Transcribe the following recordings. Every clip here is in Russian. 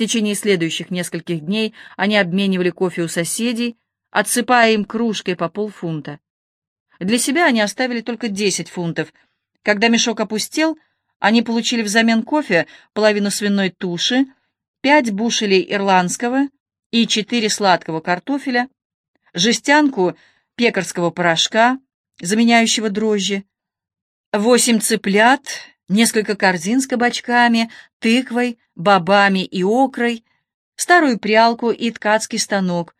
течение следующих нескольких дней они обменивали кофе у соседей, отсыпая им кружкой по полфунта. Для себя они оставили только 10 фунтов. Когда мешок опустел, они получили взамен кофе половину свиной туши, пять бушелей ирландского и четыре сладкого картофеля, жестянку пекарского порошка, заменяющего дрожжи, восемь цыплят, несколько корзин с кабачками, тыквой, бобами и окрой, старую прялку и ткацкий станок,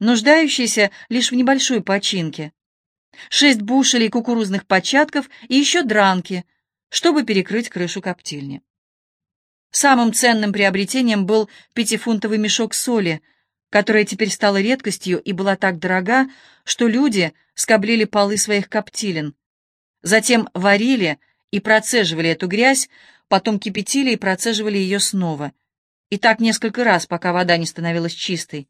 нуждающийся лишь в небольшой починке, шесть бушелей кукурузных початков и еще дранки, чтобы перекрыть крышу коптильни. Самым ценным приобретением был пятифунтовый мешок соли, которая теперь стала редкостью и была так дорога, что люди скоблили полы своих коптилин, затем варили и процеживали эту грязь, потом кипятили и процеживали ее снова, и так несколько раз, пока вода не становилась чистой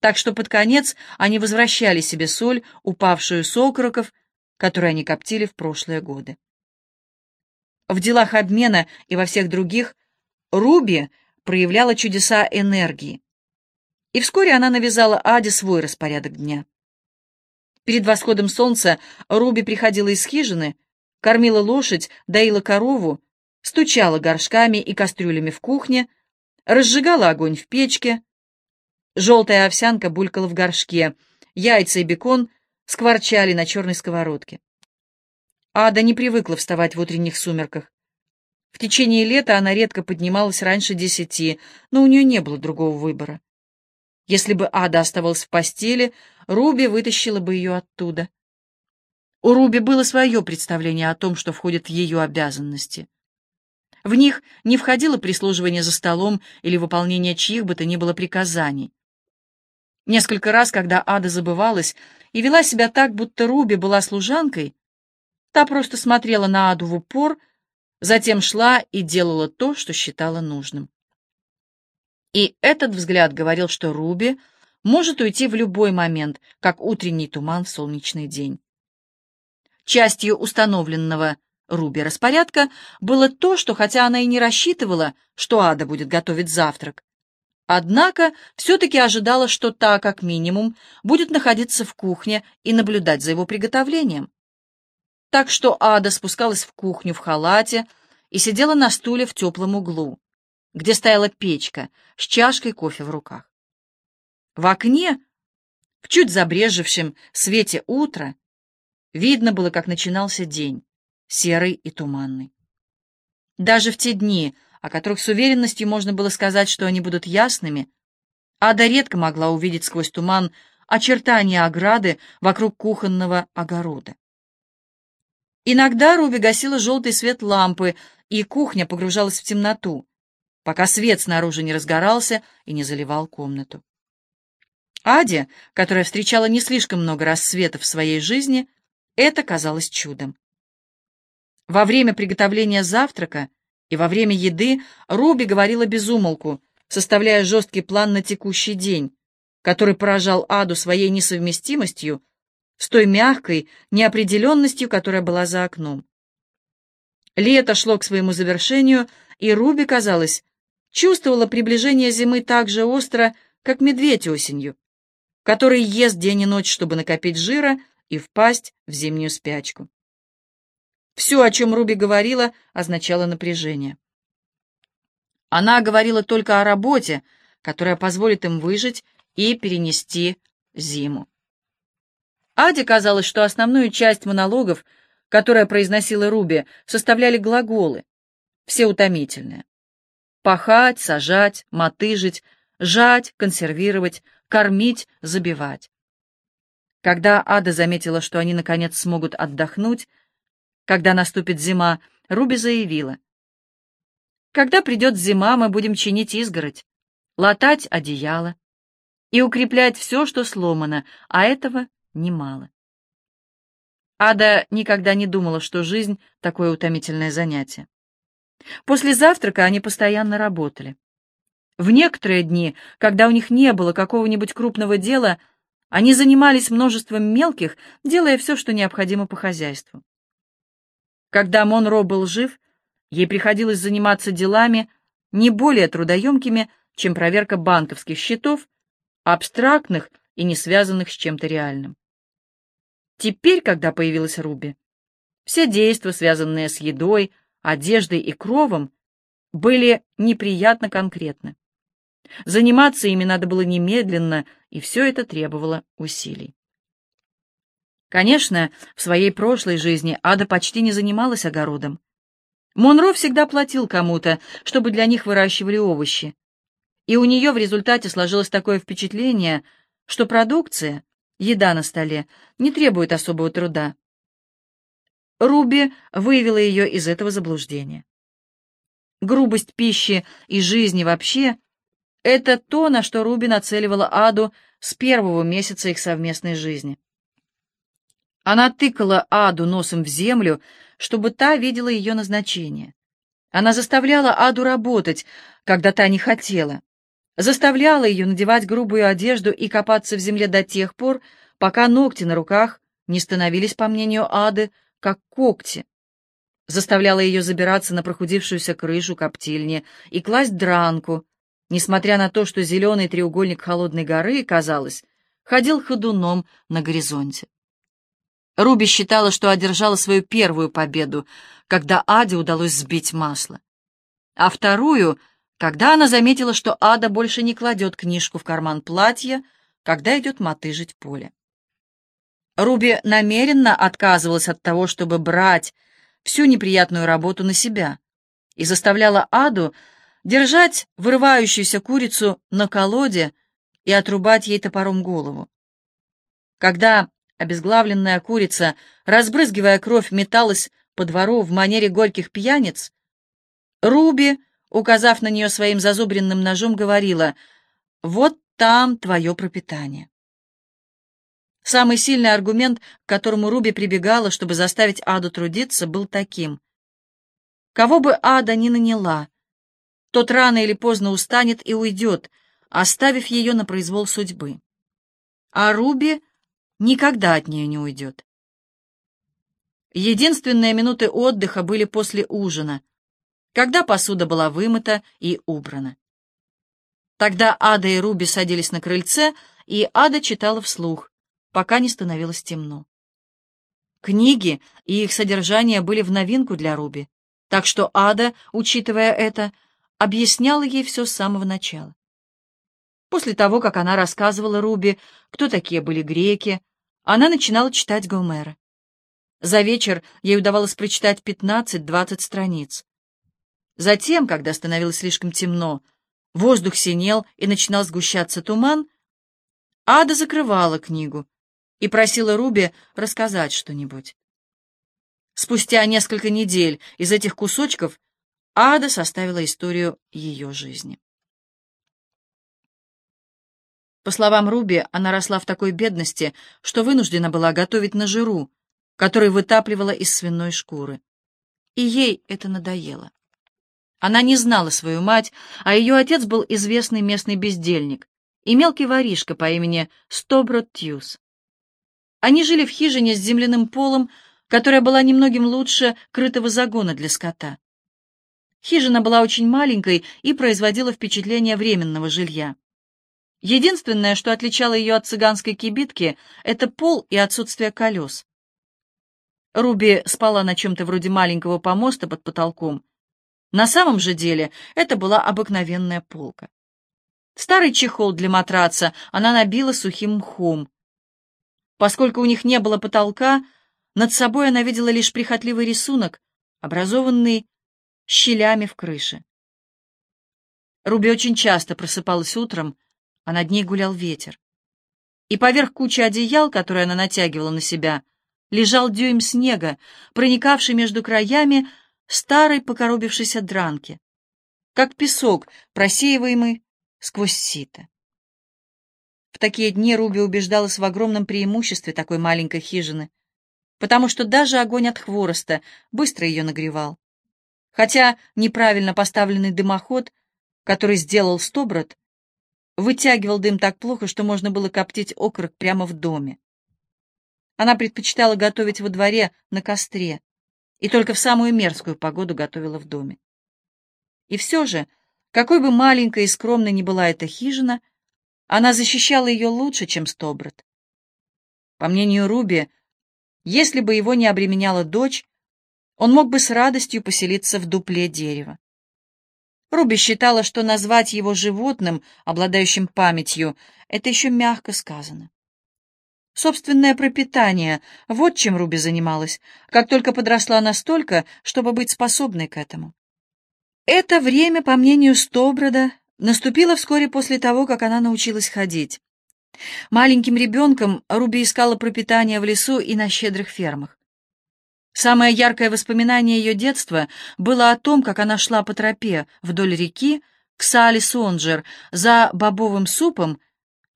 так что под конец они возвращали себе соль, упавшую с окороков, которые они коптили в прошлые годы. В делах обмена и во всех других Руби проявляла чудеса энергии. И вскоре она навязала Аде свой распорядок дня. Перед восходом солнца Руби приходила из хижины, кормила лошадь, доила корову, стучала горшками и кастрюлями в кухне, разжигала огонь в печке, Желтая овсянка булькала в горшке, яйца и бекон скворчали на черной сковородке. Ада не привыкла вставать в утренних сумерках. В течение лета она редко поднималась раньше десяти, но у нее не было другого выбора. Если бы Ада оставалась в постели, Руби вытащила бы ее оттуда. У Руби было свое представление о том, что входит в ее обязанности. В них не входило прислуживание за столом или выполнение чьих бы то ни было приказаний. Несколько раз, когда Ада забывалась и вела себя так, будто Руби была служанкой, та просто смотрела на Аду в упор, затем шла и делала то, что считала нужным. И этот взгляд говорил, что Руби может уйти в любой момент, как утренний туман в солнечный день. Частью установленного Руби распорядка было то, что хотя она и не рассчитывала, что Ада будет готовить завтрак, Однако все-таки ожидала, что та, как минимум, будет находиться в кухне и наблюдать за его приготовлением. Так что Ада спускалась в кухню в халате и сидела на стуле в теплом углу, где стояла печка с чашкой кофе в руках. В окне, в чуть забрежевшем свете утра, видно было, как начинался день, серый и туманный. Даже в те дни, о которых с уверенностью можно было сказать, что они будут ясными, Ада редко могла увидеть сквозь туман очертания ограды вокруг кухонного огорода. Иногда Руби гасила желтый свет лампы, и кухня погружалась в темноту, пока свет снаружи не разгорался и не заливал комнату. Аде, которая встречала не слишком много рассветов в своей жизни, это казалось чудом. Во время приготовления завтрака и во время еды Руби говорила без умолку, составляя жесткий план на текущий день, который поражал Аду своей несовместимостью с той мягкой неопределенностью, которая была за окном. Лето шло к своему завершению, и Руби, казалось, чувствовала приближение зимы так же остро, как медведь осенью, который ест день и ночь, чтобы накопить жира и впасть в зимнюю спячку. Все, о чем Руби говорила, означало напряжение. Она говорила только о работе, которая позволит им выжить и перенести зиму. Аде казалось, что основную часть монологов, которая произносила Руби, составляли глаголы, все утомительные. Пахать, сажать, мотыжить, жать, консервировать, кормить, забивать. Когда Ада заметила, что они наконец смогут отдохнуть, когда наступит зима, Руби заявила. Когда придет зима, мы будем чинить изгородь, латать одеяло и укреплять все, что сломано, а этого немало. Ада никогда не думала, что жизнь — такое утомительное занятие. После завтрака они постоянно работали. В некоторые дни, когда у них не было какого-нибудь крупного дела, они занимались множеством мелких, делая все, что необходимо по хозяйству. Когда Монро был жив, ей приходилось заниматься делами не более трудоемкими, чем проверка банковских счетов, абстрактных и не связанных с чем-то реальным. Теперь, когда появилась Руби, все действия, связанные с едой, одеждой и кровом, были неприятно конкретны. Заниматься ими надо было немедленно, и все это требовало усилий. Конечно, в своей прошлой жизни Ада почти не занималась огородом. Монро всегда платил кому-то, чтобы для них выращивали овощи. И у нее в результате сложилось такое впечатление, что продукция, еда на столе, не требует особого труда. Руби вывела ее из этого заблуждения. Грубость пищи и жизни вообще — это то, на что Руби нацеливала Аду с первого месяца их совместной жизни. Она тыкала Аду носом в землю, чтобы та видела ее назначение. Она заставляла Аду работать, когда та не хотела. Заставляла ее надевать грубую одежду и копаться в земле до тех пор, пока ногти на руках не становились, по мнению Ады, как когти заставляла ее забираться на прохудившуюся крышу коптильни и класть дранку, несмотря на то, что зеленый треугольник холодной горы, казалось, ходил ходуном на горизонте. Руби считала, что одержала свою первую победу, когда Аде удалось сбить масло, а вторую, когда она заметила, что Ада больше не кладет книжку в карман платья, когда идет мотыжить поле. Руби намеренно отказывалась от того, чтобы брать всю неприятную работу на себя и заставляла Аду держать вырывающуюся курицу на колоде и отрубать ей топором голову. Когда обезглавленная курица, разбрызгивая кровь, металась по двору в манере горьких пьяниц, Руби, указав на нее своим зазубренным ножом, говорила «Вот там твое пропитание». Самый сильный аргумент, к которому Руби прибегала, чтобы заставить Аду трудиться, был таким. Кого бы Ада ни наняла, тот рано или поздно устанет и уйдет, оставив ее на произвол судьбы. А Руби никогда от нее не уйдет. Единственные минуты отдыха были после ужина, когда посуда была вымыта и убрана. Тогда Ада и Руби садились на крыльце, и Ада читала вслух пока не становилось темно. Книги и их содержание были в новинку для Руби, так что Ада, учитывая это, объясняла ей все с самого начала. После того, как она рассказывала Руби, кто такие были греки, она начинала читать Гомера. За вечер ей удавалось прочитать 15-20 страниц. Затем, когда становилось слишком темно, воздух синел и начинал сгущаться туман, Ада закрывала книгу и просила Руби рассказать что-нибудь. Спустя несколько недель из этих кусочков Ада составила историю ее жизни. По словам Руби, она росла в такой бедности, что вынуждена была готовить на жиру, который вытапливала из свиной шкуры. И ей это надоело. Она не знала свою мать, а ее отец был известный местный бездельник и мелкий воришка по имени Стоброд Тьюс. Они жили в хижине с земляным полом, которая была немногим лучше крытого загона для скота. Хижина была очень маленькой и производила впечатление временного жилья. Единственное, что отличало ее от цыганской кибитки, это пол и отсутствие колес. Руби спала на чем-то вроде маленького помоста под потолком. На самом же деле это была обыкновенная полка. Старый чехол для матраца она набила сухим мхом. Поскольку у них не было потолка, над собой она видела лишь прихотливый рисунок, образованный щелями в крыше. Руби очень часто просыпалась утром, а над ней гулял ветер. И поверх кучи одеял, которые она натягивала на себя, лежал дюйм снега, проникавший между краями старой покоробившейся дранки, как песок, просеиваемый сквозь сито. В такие дни Руби убеждалась в огромном преимуществе такой маленькой хижины, потому что даже огонь от хвороста быстро ее нагревал. Хотя неправильно поставленный дымоход, который сделал Стоброд, вытягивал дым так плохо, что можно было коптить окорок прямо в доме. Она предпочитала готовить во дворе на костре и только в самую мерзкую погоду готовила в доме. И все же Какой бы маленькой и скромной ни была эта хижина, она защищала ее лучше, чем Стоброд. По мнению Руби, если бы его не обременяла дочь, он мог бы с радостью поселиться в дупле дерева. Руби считала, что назвать его животным, обладающим памятью, это еще мягко сказано. Собственное пропитание — вот чем Руби занималась, как только подросла настолько, чтобы быть способной к этому. Это время, по мнению Стоброда, наступило вскоре после того, как она научилась ходить. Маленьким ребенком Руби искала пропитание в лесу и на щедрых фермах. Самое яркое воспоминание ее детства было о том, как она шла по тропе вдоль реки к Салли Сонджер за бобовым супом,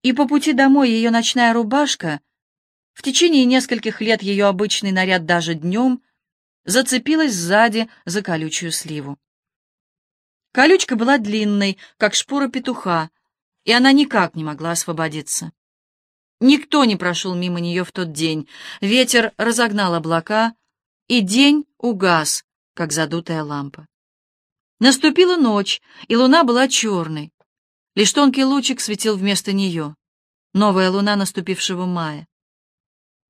и по пути домой ее ночная рубашка — в течение нескольких лет ее обычный наряд даже днем зацепилась сзади за колючую сливу. Колючка была длинной, как шпора петуха, и она никак не могла освободиться. Никто не прошел мимо нее в тот день. Ветер разогнал облака, и день угас, как задутая лампа. Наступила ночь, и луна была черной. Лишь тонкий лучик светил вместо нее. Новая луна наступившего мая.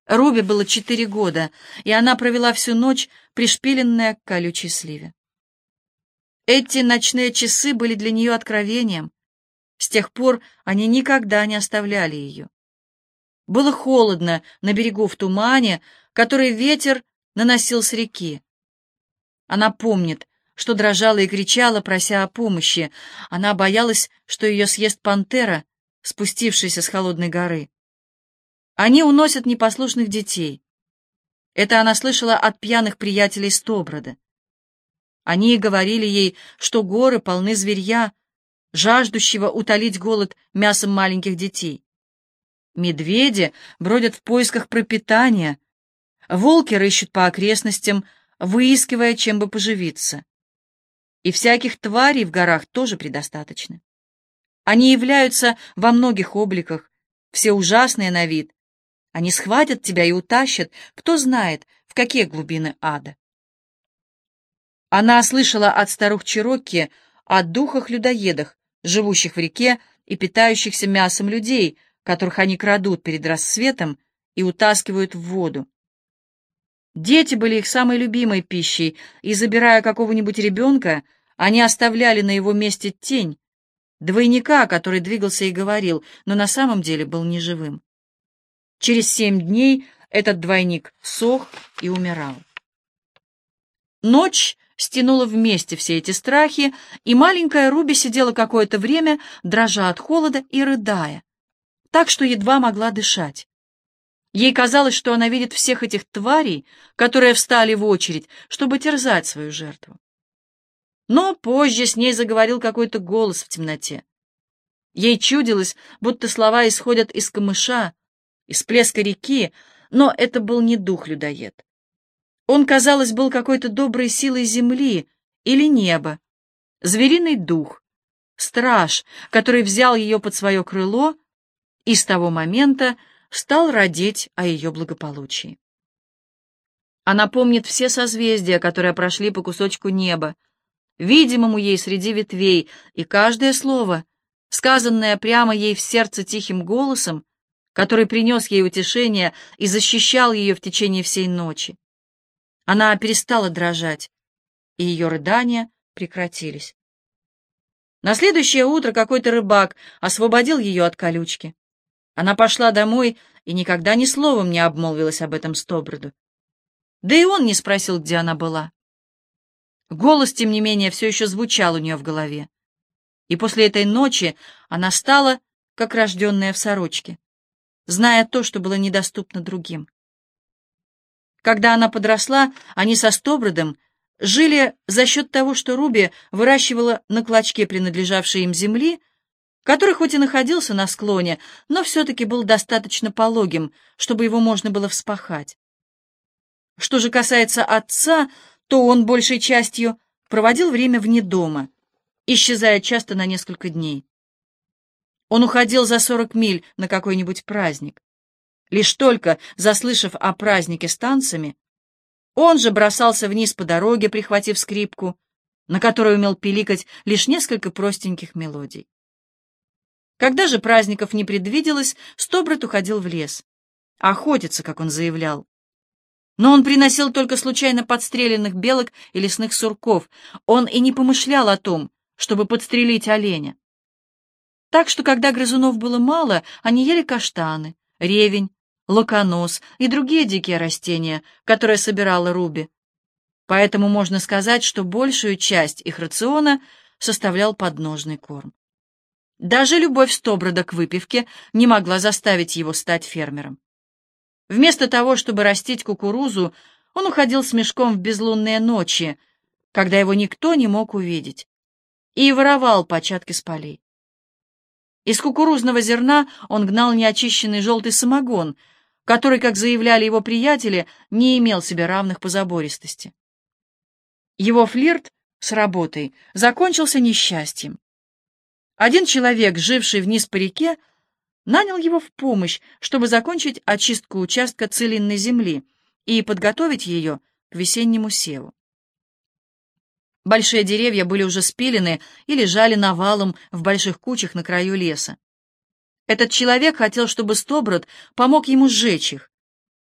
Руби было четыре года, и она провела всю ночь, пришпиленная к колючей сливе. Эти ночные часы были для нее откровением. С тех пор они никогда не оставляли ее. Было холодно на берегу в тумане, который ветер наносил с реки. Она помнит, что дрожала и кричала, прося о помощи. Она боялась, что ее съест пантера, спустившаяся с холодной горы. Они уносят непослушных детей. Это она слышала от пьяных приятелей Стоброда. Они говорили ей, что горы полны зверья, жаждущего утолить голод мясом маленьких детей. Медведи бродят в поисках пропитания, волки рыщут по окрестностям, выискивая, чем бы поживиться. И всяких тварей в горах тоже предостаточно. Они являются во многих обликах, все ужасные на вид, они схватят тебя и утащат, кто знает, в какие глубины ада. Она слышала от старух Чирокки о духах-людоедах, живущих в реке и питающихся мясом людей, которых они крадут перед рассветом и утаскивают в воду. Дети были их самой любимой пищей, и, забирая какого-нибудь ребенка, они оставляли на его месте тень, двойника, который двигался и говорил, но на самом деле был неживым. Через семь дней этот двойник сох и умирал. Ночь стянула вместе все эти страхи, и маленькая Руби сидела какое-то время, дрожа от холода и рыдая, так что едва могла дышать. Ей казалось, что она видит всех этих тварей, которые встали в очередь, чтобы терзать свою жертву. Но позже с ней заговорил какой-то голос в темноте. Ей чудилось, будто слова исходят из камыша, из плеска реки, но это был не дух-людоед. Он, казалось, был какой-то доброй силой земли или неба, звериный дух, страж, который взял ее под свое крыло и с того момента стал родить о ее благополучии. Она помнит все созвездия, которые прошли по кусочку неба, видимому ей среди ветвей, и каждое слово, сказанное прямо ей в сердце тихим голосом, который принес ей утешение и защищал ее в течение всей ночи. Она перестала дрожать, и ее рыдания прекратились. На следующее утро какой-то рыбак освободил ее от колючки. Она пошла домой и никогда ни словом не обмолвилась об этом Стоброду. Да и он не спросил, где она была. Голос, тем не менее, все еще звучал у нее в голове. И после этой ночи она стала, как рожденная в сорочке зная то, что было недоступно другим. Когда она подросла, они со Стобродом жили за счет того, что Руби выращивала на клочке принадлежавшей им земли, который хоть и находился на склоне, но все-таки был достаточно пологим, чтобы его можно было вспахать. Что же касается отца, то он большей частью проводил время вне дома, исчезая часто на несколько дней. Он уходил за сорок миль на какой-нибудь праздник. Лишь только, заслышав о празднике с танцами, он же бросался вниз по дороге, прихватив скрипку, на которой умел пиликать лишь несколько простеньких мелодий. Когда же праздников не предвиделось, Стобрат уходил в лес. Охотиться, как он заявлял. Но он приносил только случайно подстреленных белок и лесных сурков. Он и не помышлял о том, чтобы подстрелить оленя. Так что, когда грызунов было мало, они ели каштаны, ревень, локонос и другие дикие растения, которые собирала Руби. Поэтому можно сказать, что большую часть их рациона составлял подножный корм. Даже любовь Стоброда к выпивке не могла заставить его стать фермером. Вместо того, чтобы растить кукурузу, он уходил с мешком в безлунные ночи, когда его никто не мог увидеть, и воровал початки с полей. Из кукурузного зерна он гнал неочищенный желтый самогон, который, как заявляли его приятели, не имел себе равных по забористости. Его флирт с работой закончился несчастьем. Один человек, живший вниз по реке, нанял его в помощь, чтобы закончить очистку участка целинной земли и подготовить ее к весеннему севу. Большие деревья были уже спилены и лежали навалом в больших кучах на краю леса. Этот человек хотел, чтобы Стоброд помог ему сжечь их.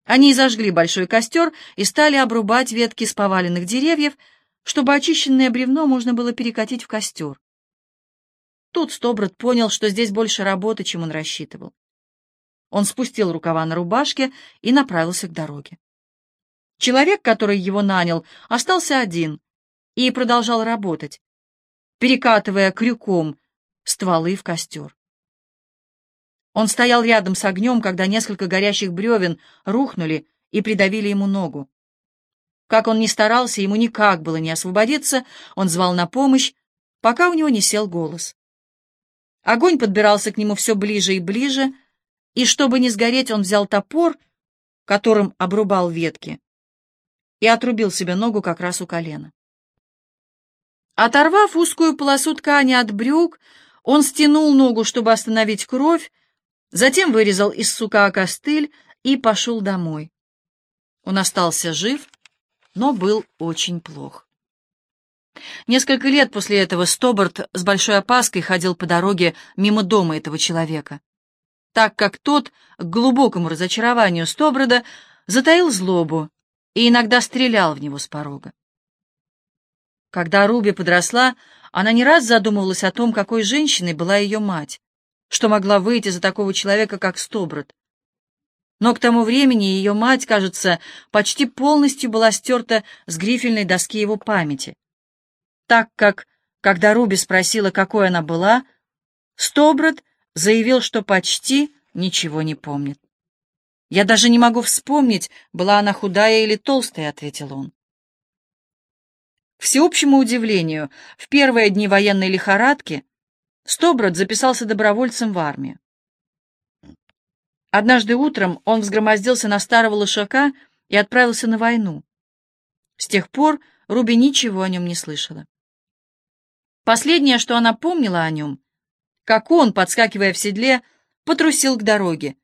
Они зажгли большой костер и стали обрубать ветки с поваленных деревьев, чтобы очищенное бревно можно было перекатить в костер. Тут Стоброд понял, что здесь больше работы, чем он рассчитывал. Он спустил рукава на рубашке и направился к дороге. Человек, который его нанял, остался один и продолжал работать, перекатывая крюком стволы в костер. Он стоял рядом с огнем, когда несколько горящих бревен рухнули и придавили ему ногу. Как он ни старался, ему никак было не освободиться, он звал на помощь, пока у него не сел голос. Огонь подбирался к нему все ближе и ближе, и чтобы не сгореть, он взял топор, которым обрубал ветки, и отрубил себе ногу как раз у колена. Оторвав узкую полосу ткани от брюк, он стянул ногу, чтобы остановить кровь, затем вырезал из сука костыль и пошел домой. Он остался жив, но был очень плох. Несколько лет после этого Стобарт с большой опаской ходил по дороге мимо дома этого человека, так как тот, к глубокому разочарованию Стоброда, затаил злобу и иногда стрелял в него с порога. Когда Руби подросла, она не раз задумывалась о том, какой женщиной была ее мать, что могла выйти за такого человека, как Стоброд. Но к тому времени ее мать, кажется, почти полностью была стерта с грифельной доски его памяти так как, когда Руби спросила, какой она была, Стоброд заявил, что почти ничего не помнит. «Я даже не могу вспомнить, была она худая или толстая», — ответил он. К всеобщему удивлению, в первые дни военной лихорадки Стоброд записался добровольцем в армию. Однажды утром он взгромоздился на старого лошака и отправился на войну. С тех пор Руби ничего о нем не слышала. Последнее, что она помнила о нем, как он, подскакивая в седле, потрусил к дороге,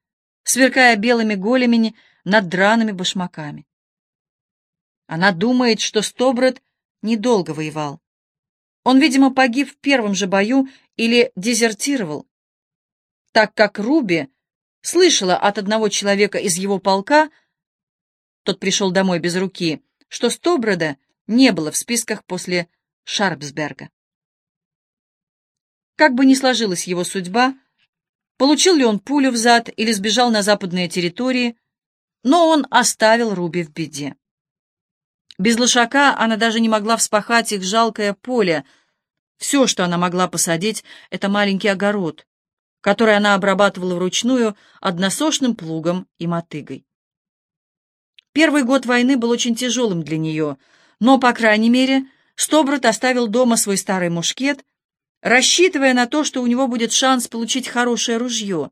сверкая белыми големями над драными башмаками. Она думает, что Стоброд недолго воевал. Он, видимо, погиб в первом же бою или дезертировал, так как Руби слышала от одного человека из его полка, тот пришел домой без руки, что Стоброда не было в списках после Шарпсберга. Как бы ни сложилась его судьба, получил ли он пулю в зад или сбежал на западные территории, но он оставил Руби в беде. Без лошака она даже не могла вспахать их жалкое поле. Все, что она могла посадить, — это маленький огород, который она обрабатывала вручную односошным плугом и мотыгой. Первый год войны был очень тяжелым для нее, но, по крайней мере, Стобрат оставил дома свой старый мушкет — рассчитывая на то, что у него будет шанс получить хорошее ружье,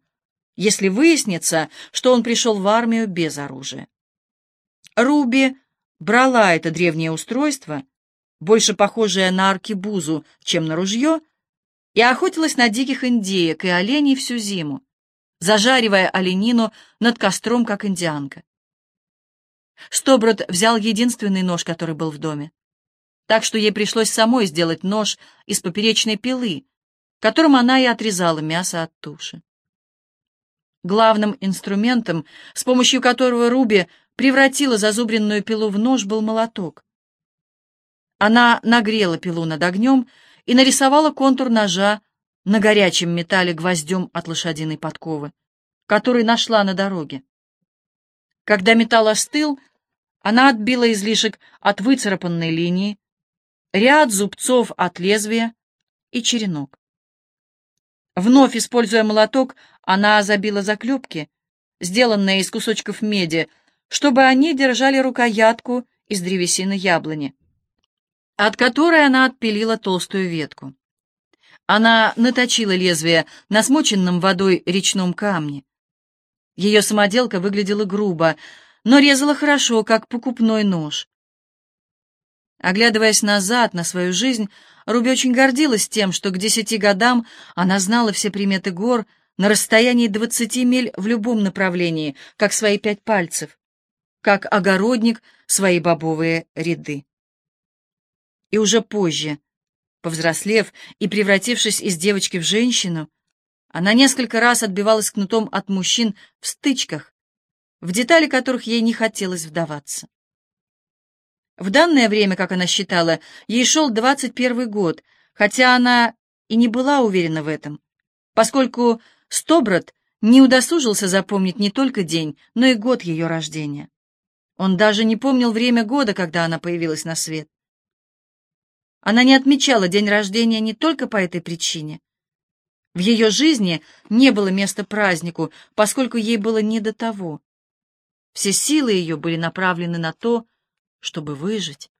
если выяснится, что он пришел в армию без оружия. Руби брала это древнее устройство, больше похожее на аркебузу, чем на ружье, и охотилась на диких индеек и оленей всю зиму, зажаривая оленину над костром, как индианка. Стоброд взял единственный нож, который был в доме. Так что ей пришлось самой сделать нож из поперечной пилы, которым она и отрезала мясо от туши. Главным инструментом, с помощью которого Руби превратила зазубренную пилу в нож, был молоток. Она нагрела пилу над огнем и нарисовала контур ножа на горячем металле гвоздем от лошадиной подковы, который нашла на дороге. Когда металл остыл, она отбила излишек от выцарапанной линии, ряд зубцов от лезвия и черенок. Вновь используя молоток, она забила заклепки, сделанные из кусочков меди, чтобы они держали рукоятку из древесины яблони, от которой она отпилила толстую ветку. Она наточила лезвие на смоченном водой речном камне. Ее самоделка выглядела грубо, но резала хорошо, как покупной нож. Оглядываясь назад на свою жизнь, Руби очень гордилась тем, что к десяти годам она знала все приметы гор на расстоянии двадцати миль в любом направлении, как свои пять пальцев, как огородник свои бобовые ряды. И уже позже, повзрослев и превратившись из девочки в женщину, она несколько раз отбивалась кнутом от мужчин в стычках, в детали которых ей не хотелось вдаваться. В данное время, как она считала, ей шел 21 год, хотя она и не была уверена в этом, поскольку Стоброд не удосужился запомнить не только день, но и год ее рождения. Он даже не помнил время года, когда она появилась на свет. Она не отмечала день рождения не только по этой причине. В ее жизни не было места празднику, поскольку ей было не до того. Все силы ее были направлены на то, чтобы выжить.